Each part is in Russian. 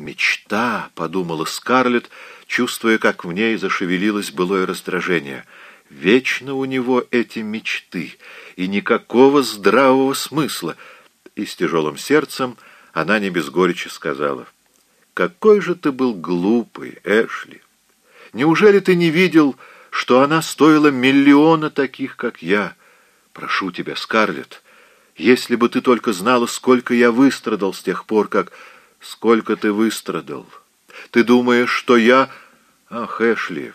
«Мечта», — подумала Скарлетт, чувствуя, как в ней зашевелилось былое раздражение. «Вечно у него эти мечты, и никакого здравого смысла». И с тяжелым сердцем она не без горечи сказала. «Какой же ты был глупый, Эшли! Неужели ты не видел, что она стоила миллиона таких, как я? Прошу тебя, Скарлетт, если бы ты только знала, сколько я выстрадал с тех пор, как... Сколько ты выстрадал? Ты думаешь, что я... Ах, Эшли,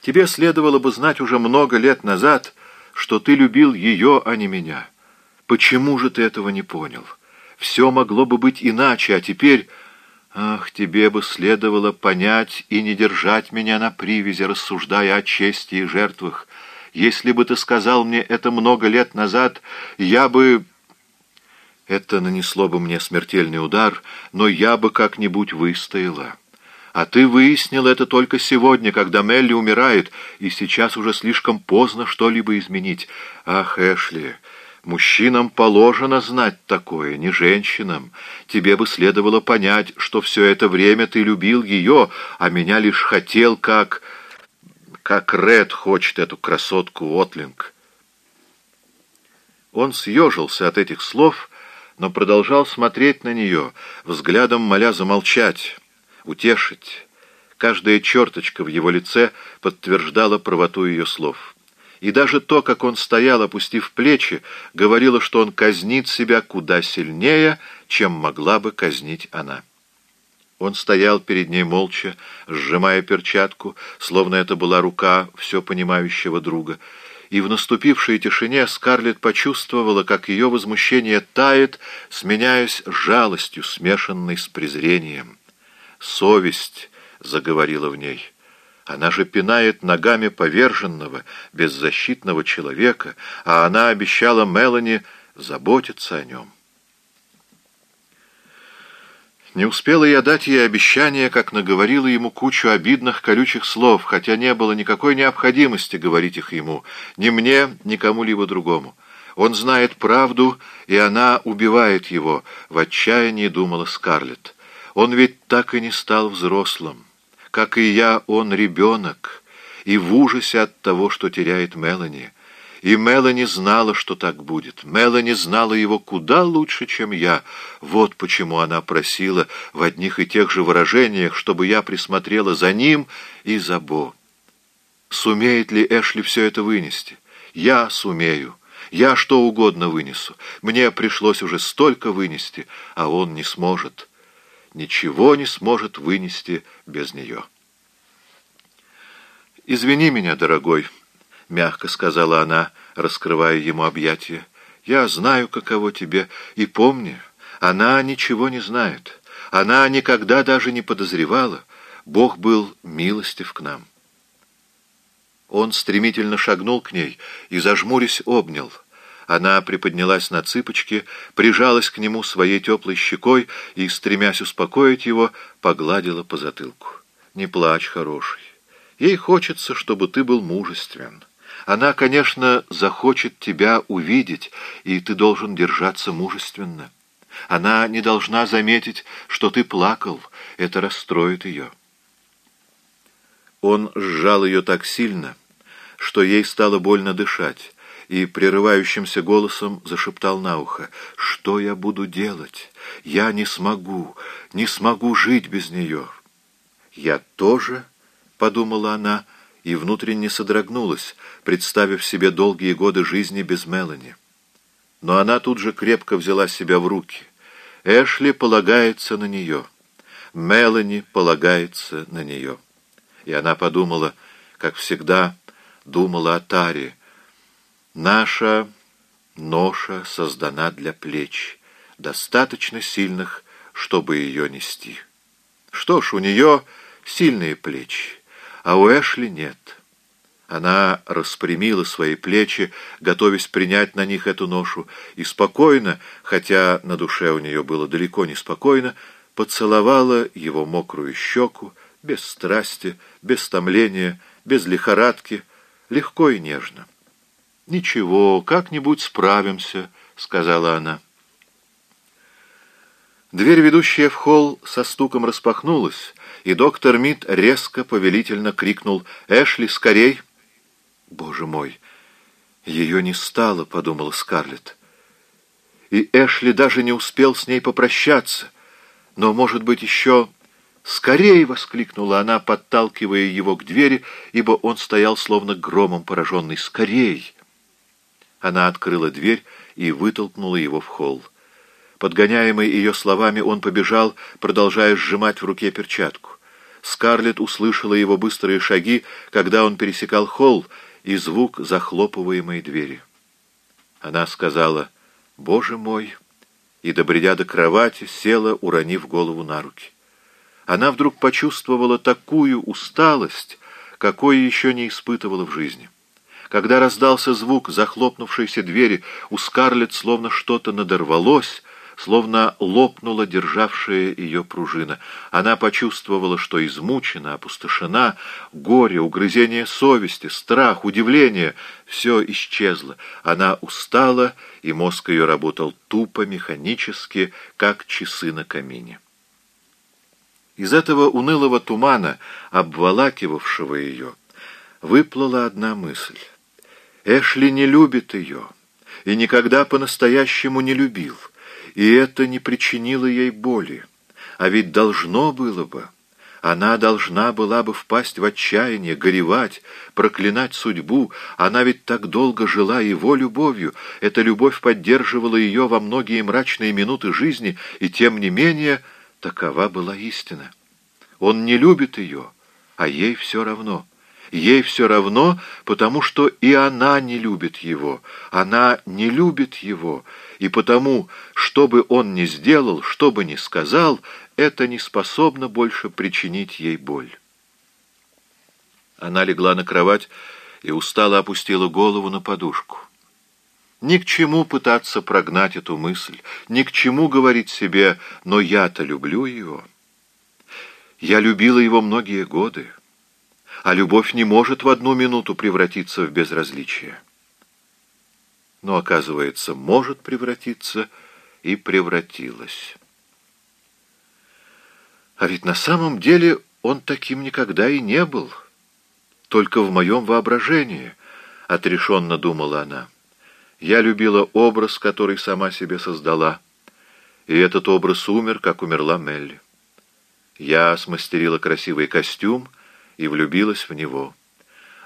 тебе следовало бы знать уже много лет назад, что ты любил ее, а не меня. Почему же ты этого не понял? Все могло бы быть иначе, а теперь... Ах, тебе бы следовало понять и не держать меня на привязи, рассуждая о чести и жертвах. Если бы ты сказал мне это много лет назад, я бы... Это нанесло бы мне смертельный удар, но я бы как-нибудь выстояла. А ты выяснил это только сегодня, когда Мелли умирает, и сейчас уже слишком поздно что-либо изменить. Ах, Эшли, мужчинам положено знать такое, не женщинам. Тебе бы следовало понять, что все это время ты любил ее, а меня лишь хотел, как... как Ред хочет эту красотку Отлинг. Он съежился от этих слов, но продолжал смотреть на нее, взглядом моля замолчать утешить. Каждая черточка в его лице подтверждала правоту ее слов. И даже то, как он стоял, опустив плечи, говорило, что он казнит себя куда сильнее, чем могла бы казнить она. Он стоял перед ней молча, сжимая перчатку, словно это была рука все понимающего друга, и в наступившей тишине Скарлетт почувствовала, как ее возмущение тает, сменяясь жалостью, смешанной с презрением. Совесть заговорила в ней. Она же пинает ногами поверженного, беззащитного человека, а она обещала Мелани заботиться о нем. Не успела я дать ей обещание, как наговорила ему кучу обидных колючих слов, хотя не было никакой необходимости говорить их ему, ни мне, ни кому-либо другому. Он знает правду, и она убивает его, в отчаянии думала Скарлетт. Он ведь так и не стал взрослым. Как и я, он ребенок, и в ужасе от того, что теряет Мелани. И Мелани знала, что так будет. Мелани знала его куда лучше, чем я. Вот почему она просила в одних и тех же выражениях, чтобы я присмотрела за ним и за Бо. Сумеет ли Эшли все это вынести? Я сумею. Я что угодно вынесу. Мне пришлось уже столько вынести, а он не сможет ничего не сможет вынести без нее. «Извини меня, дорогой», — мягко сказала она, раскрывая ему объятия. «Я знаю, каково тебе, и помни, она ничего не знает. Она никогда даже не подозревала. Бог был милостив к нам». Он стремительно шагнул к ней и, зажмурясь, обнял — она приподнялась на цыпочки, прижалась к нему своей теплой щекой и, стремясь успокоить его, погладила по затылку. «Не плачь, хороший. Ей хочется, чтобы ты был мужествен. Она, конечно, захочет тебя увидеть, и ты должен держаться мужественно. Она не должна заметить, что ты плакал. Это расстроит ее». Он сжал ее так сильно, что ей стало больно дышать и прерывающимся голосом зашептал на ухо. «Что я буду делать? Я не смогу, не смогу жить без нее». «Я тоже», — подумала она, и внутренне содрогнулась, представив себе долгие годы жизни без Мелани. Но она тут же крепко взяла себя в руки. Эшли полагается на нее. Мелани полагается на нее. И она подумала, как всегда, думала о Таре, Наша ноша создана для плеч, достаточно сильных, чтобы ее нести. Что ж, у нее сильные плечи, а у Эшли нет. Она распрямила свои плечи, готовясь принять на них эту ношу, и спокойно, хотя на душе у нее было далеко не спокойно, поцеловала его мокрую щеку, без страсти, без томления, без лихорадки, легко и нежно. «Ничего, как-нибудь справимся», — сказала она. Дверь, ведущая в холл, со стуком распахнулась, и доктор Мид резко, повелительно крикнул «Эшли, скорей!» «Боже мой! Ее не стало!» — подумала Скарлетт. И Эшли даже не успел с ней попрощаться. Но, может быть, еще... «Скорей!» — воскликнула она, подталкивая его к двери, ибо он стоял словно громом пораженный. «Скорей!» Она открыла дверь и вытолкнула его в холл. Подгоняемый ее словами, он побежал, продолжая сжимать в руке перчатку. Скарлетт услышала его быстрые шаги, когда он пересекал холл, и звук захлопываемой двери. Она сказала «Боже мой!» и, добредя до кровати, села, уронив голову на руки. Она вдруг почувствовала такую усталость, какой еще не испытывала в жизни. Когда раздался звук захлопнувшейся двери, у Скарлетт словно что-то надорвалось, словно лопнула державшая ее пружина. Она почувствовала, что измучена, опустошена, горе, угрызение совести, страх, удивление — все исчезло. Она устала, и мозг ее работал тупо, механически, как часы на камине. Из этого унылого тумана, обволакивавшего ее, выплыла одна мысль. Эшли не любит ее и никогда по-настоящему не любил — и это не причинило ей боли. А ведь должно было бы. Она должна была бы впасть в отчаяние, горевать, проклинать судьбу. Она ведь так долго жила его любовью. Эта любовь поддерживала ее во многие мрачные минуты жизни, и тем не менее такова была истина. Он не любит ее, а ей все равно. Ей все равно, потому что и она не любит его. Она не любит его, и потому, что бы он ни сделал, что бы ни сказал, это не способно больше причинить ей боль. Она легла на кровать и устало опустила голову на подушку. Ни к чему пытаться прогнать эту мысль, ни к чему говорить себе «но я-то люблю его». Я любила его многие годы, а любовь не может в одну минуту превратиться в безразличие но, оказывается, может превратиться и превратилась. А ведь на самом деле он таким никогда и не был, только в моем воображении, — отрешенно думала она. Я любила образ, который сама себе создала, и этот образ умер, как умерла Мелли. Я смастерила красивый костюм и влюбилась в него.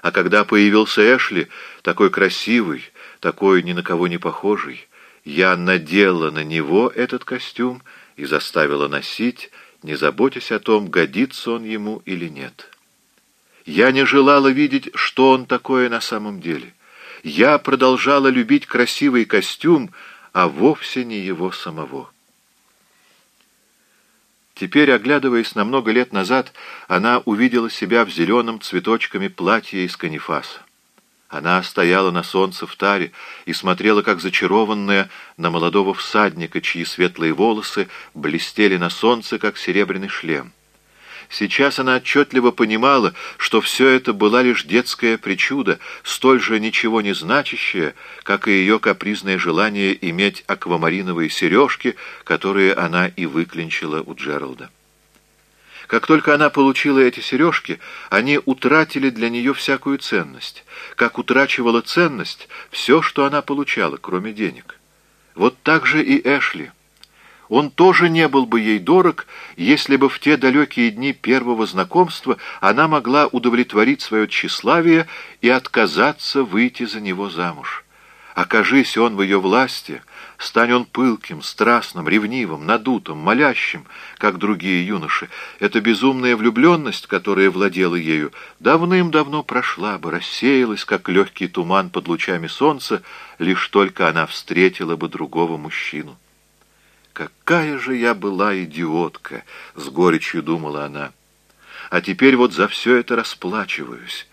А когда появился Эшли, такой красивый, такой ни на кого не похожий, я надела на него этот костюм и заставила носить, не заботясь о том, годится он ему или нет. Я не желала видеть, что он такое на самом деле. Я продолжала любить красивый костюм, а вовсе не его самого. Теперь, оглядываясь на много лет назад, она увидела себя в зеленом цветочками платье из канифаса. Она стояла на солнце в таре и смотрела, как зачарованная, на молодого всадника, чьи светлые волосы блестели на солнце, как серебряный шлем. Сейчас она отчетливо понимала, что все это была лишь детская причуда, столь же ничего не значащая, как и ее капризное желание иметь аквамариновые сережки, которые она и выклинчила у Джералда. Как только она получила эти сережки, они утратили для нее всякую ценность, как утрачивала ценность все, что она получала, кроме денег. Вот так же и Эшли. Он тоже не был бы ей дорог, если бы в те далекие дни первого знакомства она могла удовлетворить свое тщеславие и отказаться выйти за него замуж. Окажись он в ее власти, Стань он пылким, страстным, ревнивым, надутым, молящим, как другие юноши. Эта безумная влюбленность, которая владела ею, давным-давно прошла бы, рассеялась, как легкий туман под лучами солнца, лишь только она встретила бы другого мужчину. «Какая же я была идиотка!» — с горечью думала она. «А теперь вот за все это расплачиваюсь».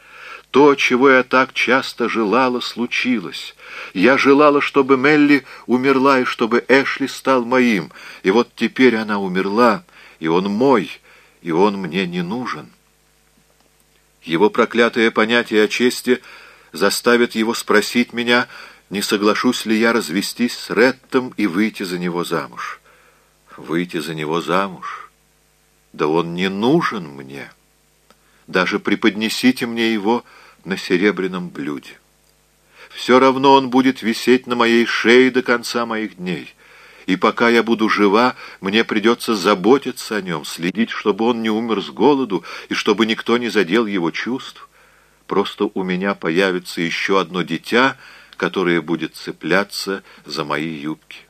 То, чего я так часто желала, случилось. Я желала, чтобы Мелли умерла и чтобы Эшли стал моим. И вот теперь она умерла, и он мой, и он мне не нужен. Его проклятое понятие о чести заставит его спросить меня, не соглашусь ли я развестись с Реттом и выйти за него замуж. выйти за него замуж. Да он не нужен мне. Даже преподнесите мне его на серебряном блюде. Все равно он будет висеть на моей шее до конца моих дней. И пока я буду жива, мне придется заботиться о нем, следить, чтобы он не умер с голоду и чтобы никто не задел его чувств. Просто у меня появится еще одно дитя, которое будет цепляться за мои юбки.